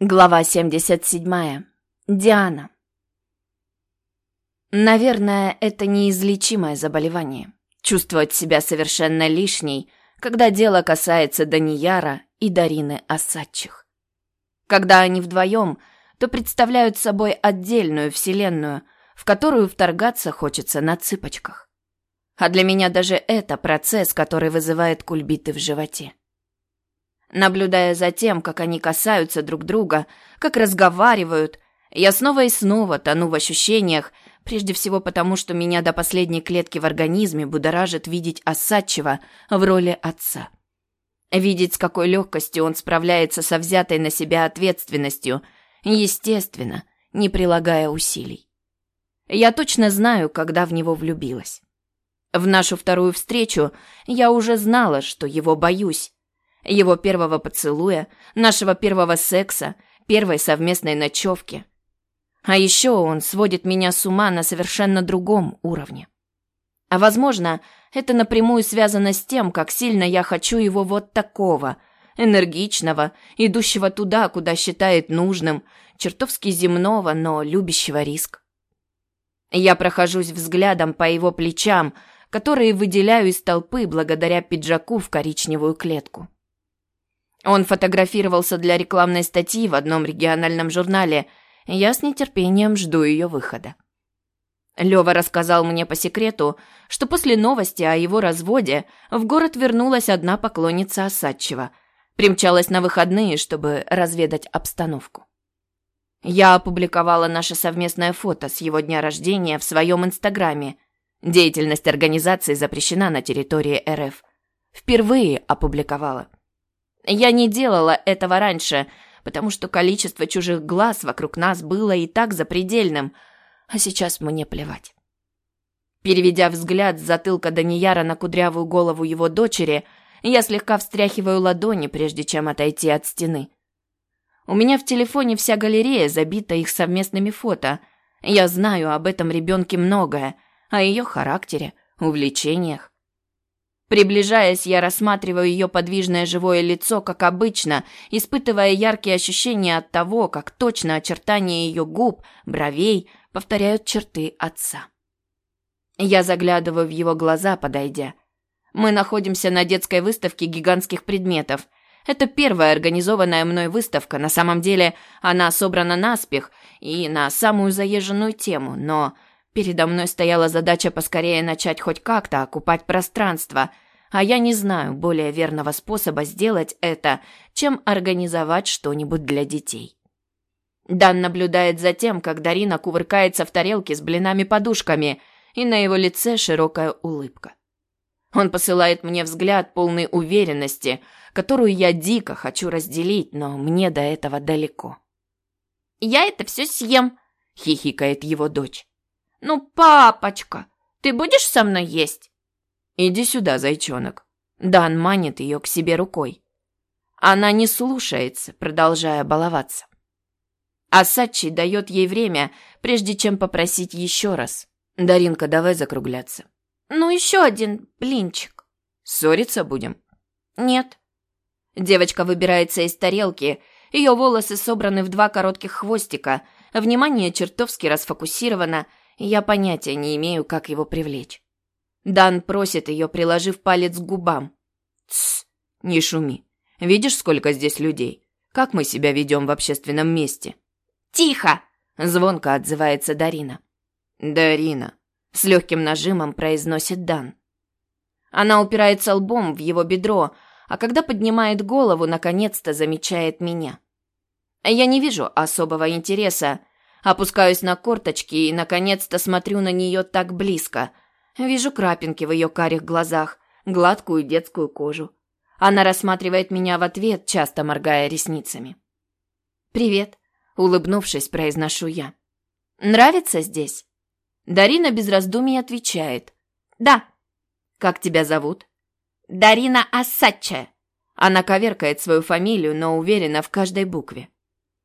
Глава 77. Диана. Наверное, это неизлечимое заболевание. Чувствовать себя совершенно лишней, когда дело касается Данияра и Дарины Осадчих. Когда они вдвоем, то представляют собой отдельную вселенную, в которую вторгаться хочется на цыпочках. А для меня даже это процесс, который вызывает кульбиты в животе. Наблюдая за тем, как они касаются друг друга, как разговаривают, я снова и снова тону в ощущениях, прежде всего потому, что меня до последней клетки в организме будоражит видеть Осадчева в роли отца. Видеть, с какой легкостью он справляется со взятой на себя ответственностью, естественно, не прилагая усилий. Я точно знаю, когда в него влюбилась. В нашу вторую встречу я уже знала, что его боюсь, его первого поцелуя, нашего первого секса, первой совместной ночевки. А еще он сводит меня с ума на совершенно другом уровне. А возможно, это напрямую связано с тем, как сильно я хочу его вот такого, энергичного, идущего туда, куда считает нужным, чертовски земного, но любящего риск. Я прохожусь взглядом по его плечам, которые выделяю из толпы благодаря пиджаку в коричневую клетку. Он фотографировался для рекламной статьи в одном региональном журнале. Я с нетерпением жду ее выхода. Лёва рассказал мне по секрету, что после новости о его разводе в город вернулась одна поклонница Осадчева. Примчалась на выходные, чтобы разведать обстановку. Я опубликовала наше совместное фото с его дня рождения в своем инстаграме. Деятельность организации запрещена на территории РФ. Впервые опубликовала. Я не делала этого раньше, потому что количество чужих глаз вокруг нас было и так запредельным, а сейчас мне плевать. Переведя взгляд с затылка Данияра на кудрявую голову его дочери, я слегка встряхиваю ладони, прежде чем отойти от стены. У меня в телефоне вся галерея забита их совместными фото. Я знаю об этом ребенке многое, о ее характере, увлечениях. Приближаясь, я рассматриваю ее подвижное живое лицо, как обычно, испытывая яркие ощущения от того, как точно очертания ее губ, бровей повторяют черты отца. Я заглядываю в его глаза, подойдя. Мы находимся на детской выставке гигантских предметов. Это первая организованная мной выставка. На самом деле она собрана наспех и на самую заезженную тему, но Передо мной стояла задача поскорее начать хоть как-то окупать пространство, а я не знаю более верного способа сделать это, чем организовать что-нибудь для детей. Дан наблюдает за тем, как Дарина кувыркается в тарелке с блинами-подушками, и на его лице широкая улыбка. Он посылает мне взгляд полной уверенности, которую я дико хочу разделить, но мне до этого далеко. «Я это все съем», — хихикает его дочь. «Ну, папочка, ты будешь со мной есть?» «Иди сюда, зайчонок». Дан манит ее к себе рукой. Она не слушается, продолжая баловаться. А Сачи дает ей время, прежде чем попросить еще раз. «Даринка, давай закругляться». «Ну, еще один блинчик». «Ссориться будем?» «Нет». Девочка выбирается из тарелки, ее волосы собраны в два коротких хвостика, внимание чертовски расфокусировано, я понятия не имею, как его привлечь. Дан просит ее, приложив палец к губам. «Тсс, не шуми. Видишь, сколько здесь людей? Как мы себя ведем в общественном месте?» «Тихо!» – звонко отзывается Дарина. «Дарина», – с легким нажимом произносит Дан. Она упирается лбом в его бедро, а когда поднимает голову, наконец-то замечает меня. Я не вижу особого интереса, Опускаюсь на корточки и, наконец-то, смотрю на нее так близко. Вижу крапинки в ее карих глазах, гладкую детскую кожу. Она рассматривает меня в ответ, часто моргая ресницами. «Привет», — улыбнувшись, произношу я. «Нравится здесь?» Дарина без раздумий отвечает. «Да». «Как тебя зовут?» «Дарина Асача». Она коверкает свою фамилию, но уверена в каждой букве.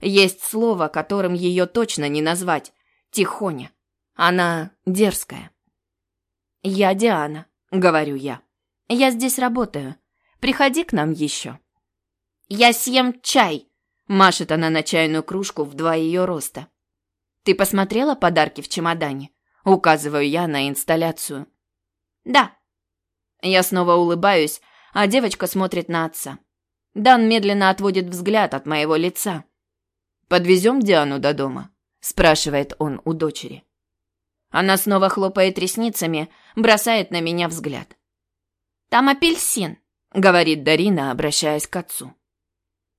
Есть слово, которым ее точно не назвать. Тихоня. Она дерзкая. «Я Диана», — говорю я. «Я здесь работаю. Приходи к нам еще». «Я съем чай», — Машет она на чайную кружку в два ее роста. «Ты посмотрела подарки в чемодане?» Указываю я на инсталляцию. «Да». Я снова улыбаюсь, а девочка смотрит на отца. Дан медленно отводит взгляд от моего лица. «Подвезем Диану до дома?» – спрашивает он у дочери. Она снова хлопает ресницами, бросает на меня взгляд. «Там апельсин», — говорит Дарина, обращаясь к отцу.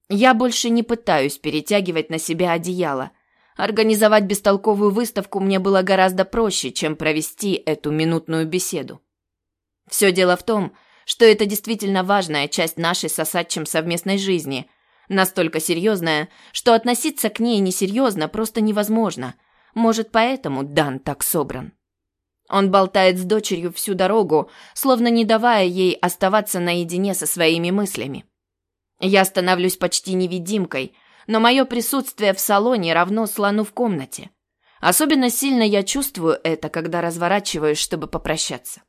Я больше не пытаюсь перетягивать на себя одеяло. Организовать бестолковую выставку мне было гораздо проще, чем провести эту минутную беседу. Все дело в том, что это действительно важная часть нашей с совместной жизни. Настолько серьезная, что относиться к ней несерьезно просто невозможно. Может, поэтому Дан так собран. Он болтает с дочерью всю дорогу, словно не давая ей оставаться наедине со своими мыслями. Я становлюсь почти невидимкой, но мое присутствие в салоне равно слону в комнате. Особенно сильно я чувствую это, когда разворачиваюсь, чтобы попрощаться.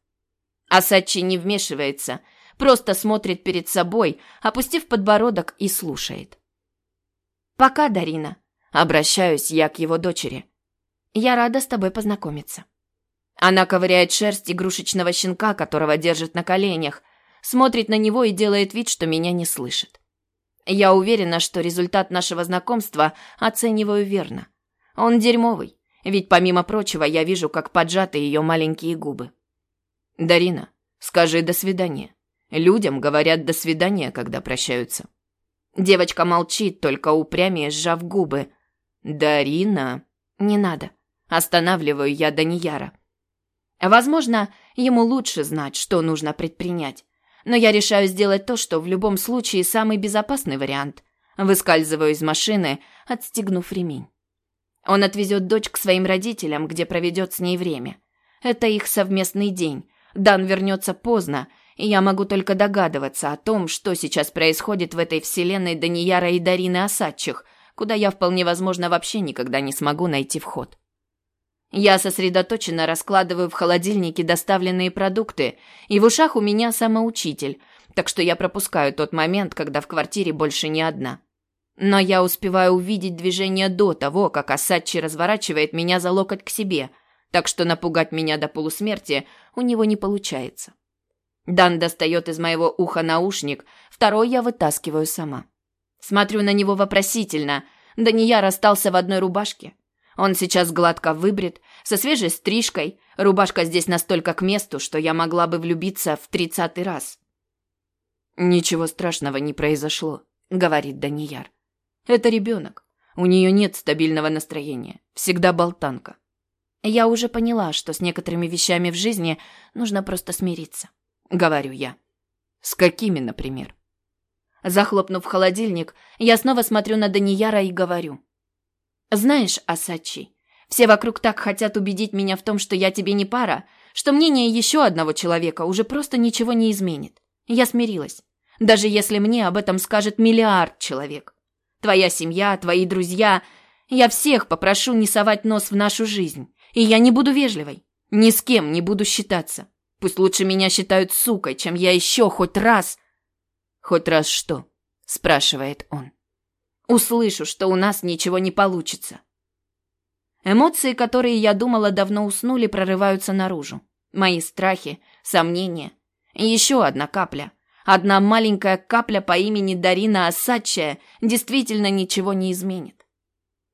Асачи не вмешивается, просто смотрит перед собой, опустив подбородок и слушает. «Пока, Дарина», — обращаюсь я к его дочери. «Я рада с тобой познакомиться». Она ковыряет шерсть игрушечного щенка, которого держит на коленях, смотрит на него и делает вид, что меня не слышит. Я уверена, что результат нашего знакомства оцениваю верно. Он дерьмовый, ведь помимо прочего я вижу, как поджаты ее маленькие губы. Дарина, скажи «до свидания». Людям говорят «до свидания», когда прощаются. Девочка молчит, только упрямее сжав губы. «Дарина...» «Не надо». Останавливаю я Данияра. Возможно, ему лучше знать, что нужно предпринять. Но я решаю сделать то, что в любом случае самый безопасный вариант. Выскальзываю из машины, отстегнув ремень. Он отвезет дочь к своим родителям, где проведет с ней время. Это их совместный день. Дан вернется поздно, и я могу только догадываться о том, что сейчас происходит в этой вселенной Данияра и Дарины Осадчих, куда я вполне возможно вообще никогда не смогу найти вход. Я сосредоточенно раскладываю в холодильнике доставленные продукты, и в ушах у меня самоучитель, так что я пропускаю тот момент, когда в квартире больше не одна. Но я успеваю увидеть движение до того, как Асачи разворачивает меня за локоть к себе, так что напугать меня до полусмерти у него не получается. Дан достает из моего уха наушник, второй я вытаскиваю сама. Смотрю на него вопросительно, да не я расстался в одной рубашке. Он сейчас гладко выбрит, со свежей стрижкой. Рубашка здесь настолько к месту, что я могла бы влюбиться в тридцатый раз. «Ничего страшного не произошло», — говорит Данияр. «Это ребенок. У нее нет стабильного настроения. Всегда болтанка. Я уже поняла, что с некоторыми вещами в жизни нужно просто смириться», — говорю я. «С какими, например?» Захлопнув холодильник, я снова смотрю на Данияра и говорю. Знаешь, Асачи, все вокруг так хотят убедить меня в том, что я тебе не пара, что мнение еще одного человека уже просто ничего не изменит. Я смирилась. Даже если мне об этом скажет миллиард человек. Твоя семья, твои друзья. Я всех попрошу не совать нос в нашу жизнь. И я не буду вежливой. Ни с кем не буду считаться. Пусть лучше меня считают сукой, чем я еще хоть раз... Хоть раз что? Спрашивает он услышу, что у нас ничего не получится. Эмоции, которые я думала давно уснули, прорываются наружу. Мои страхи, сомнения. Еще одна капля. Одна маленькая капля по имени Дарина Осадчая действительно ничего не изменит.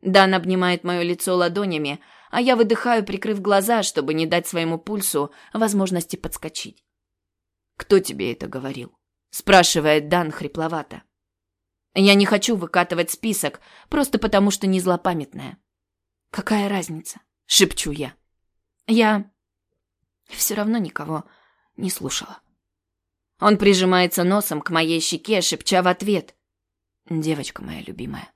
Дан обнимает мое лицо ладонями, а я выдыхаю, прикрыв глаза, чтобы не дать своему пульсу возможности подскочить. «Кто тебе это говорил?» – спрашивает Дан хрипловато. Я не хочу выкатывать список, просто потому что не злопамятная. Какая разница? Шепчу я. Я все равно никого не слушала. Он прижимается носом к моей щеке, шепча в ответ. Девочка моя любимая.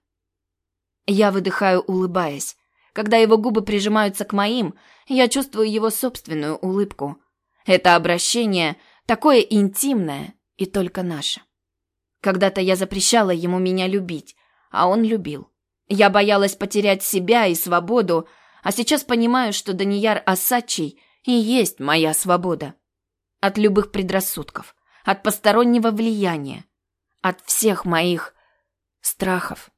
Я выдыхаю, улыбаясь. Когда его губы прижимаются к моим, я чувствую его собственную улыбку. Это обращение такое интимное и только наше. Когда-то я запрещала ему меня любить, а он любил. Я боялась потерять себя и свободу, а сейчас понимаю, что Данияр Асачий и есть моя свобода. От любых предрассудков, от постороннего влияния, от всех моих страхов.